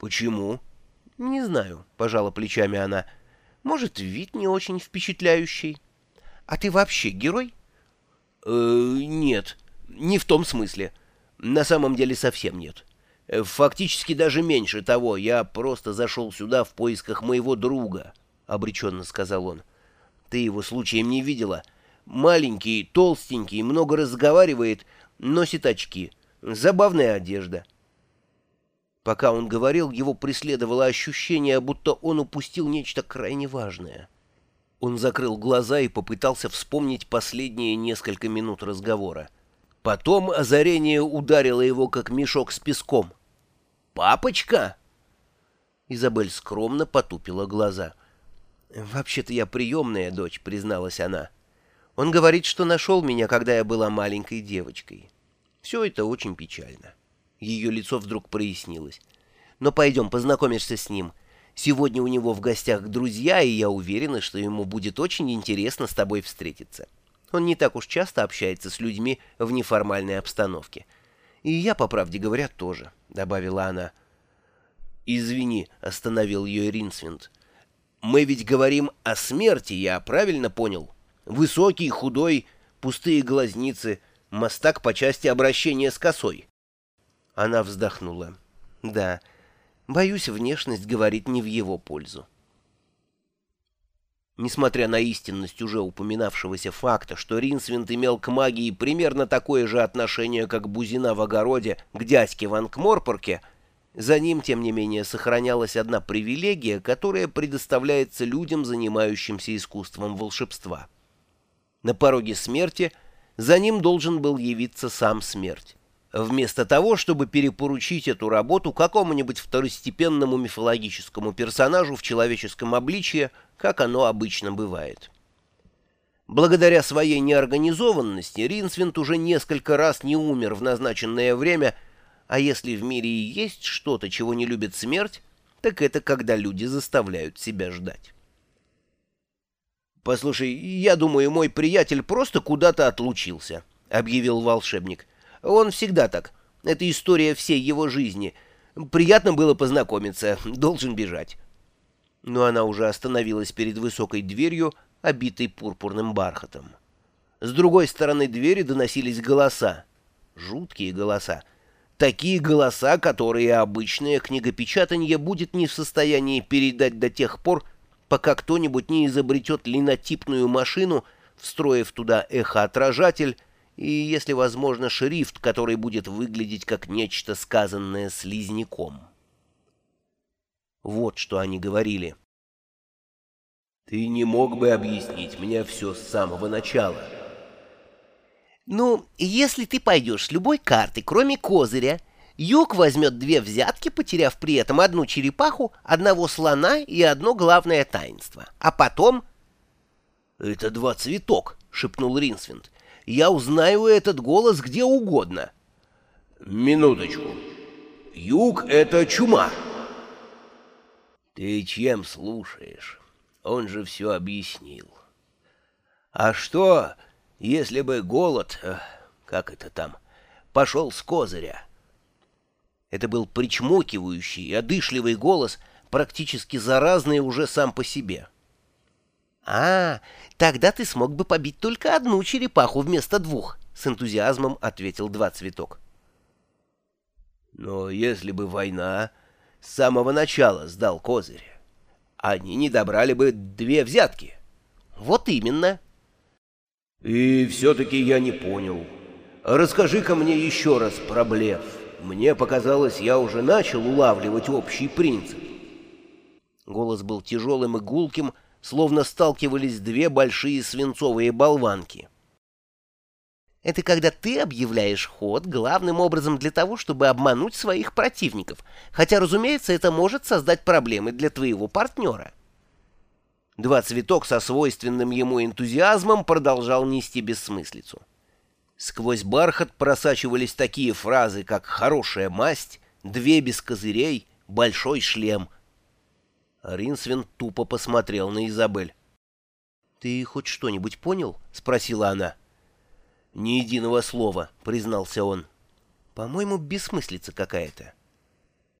«Почему?» «Не знаю», — пожала плечами она. «Может, вид не очень впечатляющий. А ты вообще герой?» «Э, «Нет, не в том смысле. На самом деле совсем нет. Фактически даже меньше того. Я просто зашел сюда в поисках моего друга», — обреченно сказал он. «Ты его случаем не видела? Маленький, толстенький, много разговаривает, носит очки. Забавная одежда». Пока он говорил, его преследовало ощущение, будто он упустил нечто крайне важное. Он закрыл глаза и попытался вспомнить последние несколько минут разговора. Потом озарение ударило его, как мешок с песком. «Папочка!» Изабель скромно потупила глаза. «Вообще-то я приемная дочь», — призналась она. «Он говорит, что нашел меня, когда я была маленькой девочкой. Все это очень печально». Ее лицо вдруг прояснилось. «Но пойдем, познакомишься с ним. Сегодня у него в гостях друзья, и я уверена, что ему будет очень интересно с тобой встретиться. Он не так уж часто общается с людьми в неформальной обстановке. И я, по правде говоря, тоже», — добавила она. «Извини», — остановил ее Ринсвинд. «Мы ведь говорим о смерти, я правильно понял? Высокий, худой, пустые глазницы, мастак по части обращения с косой». Она вздохнула. «Да, боюсь, внешность говорит не в его пользу». Несмотря на истинность уже упоминавшегося факта, что Ринсвинд имел к магии примерно такое же отношение, как Бузина в огороде к дядьке в Анкморпорке, за ним, тем не менее, сохранялась одна привилегия, которая предоставляется людям, занимающимся искусством волшебства. На пороге смерти за ним должен был явиться сам смерть вместо того, чтобы перепоручить эту работу какому-нибудь второстепенному мифологическому персонажу в человеческом обличье, как оно обычно бывает. Благодаря своей неорганизованности Ринсвинд уже несколько раз не умер в назначенное время, а если в мире и есть что-то, чего не любит смерть, так это когда люди заставляют себя ждать. «Послушай, я думаю, мой приятель просто куда-то отлучился», — объявил волшебник. Он всегда так. Это история всей его жизни. Приятно было познакомиться. Должен бежать. Но она уже остановилась перед высокой дверью, обитой пурпурным бархатом. С другой стороны двери доносились голоса. Жуткие голоса. Такие голоса, которые обычное книгопечатание будет не в состоянии передать до тех пор, пока кто-нибудь не изобретет линотипную машину, встроив туда эхоотражатель, и, если возможно, шрифт, который будет выглядеть как нечто сказанное слизняком. Вот что они говорили. «Ты не мог бы объяснить мне все с самого начала?» «Ну, если ты пойдешь с любой карты, кроме козыря, Юг возьмет две взятки, потеряв при этом одну черепаху, одного слона и одно главное таинство. А потом...» «Это два цветок», — шепнул Ринсвинд я узнаю этот голос где угодно. Минуточку. Юг — это чума. Ты чем слушаешь? Он же все объяснил. А что, если бы голод, э, как это там, пошел с козыря? Это был причмокивающий, одышливый голос, практически заразный уже сам по себе. «А, тогда ты смог бы побить только одну черепаху вместо двух», — с энтузиазмом ответил два цветок. «Но если бы война с самого начала сдал козырь, они не добрали бы две взятки». «Вот именно». «И все-таки я не понял. Расскажи-ка мне еще раз про блеф. Мне показалось, я уже начал улавливать общий принцип». Голос был тяжелым и гулким, — словно сталкивались две большие свинцовые болванки. Это когда ты объявляешь ход главным образом для того, чтобы обмануть своих противников, хотя, разумеется, это может создать проблемы для твоего партнера. Два цветок со свойственным ему энтузиазмом продолжал нести бессмыслицу. Сквозь бархат просачивались такие фразы, как «хорошая масть», «две без козырей», «большой шлем», Ринсвин тупо посмотрел на Изабель. «Ты хоть что-нибудь понял?» — спросила она. «Ни единого слова», — признался он. «По-моему, бессмыслица какая-то».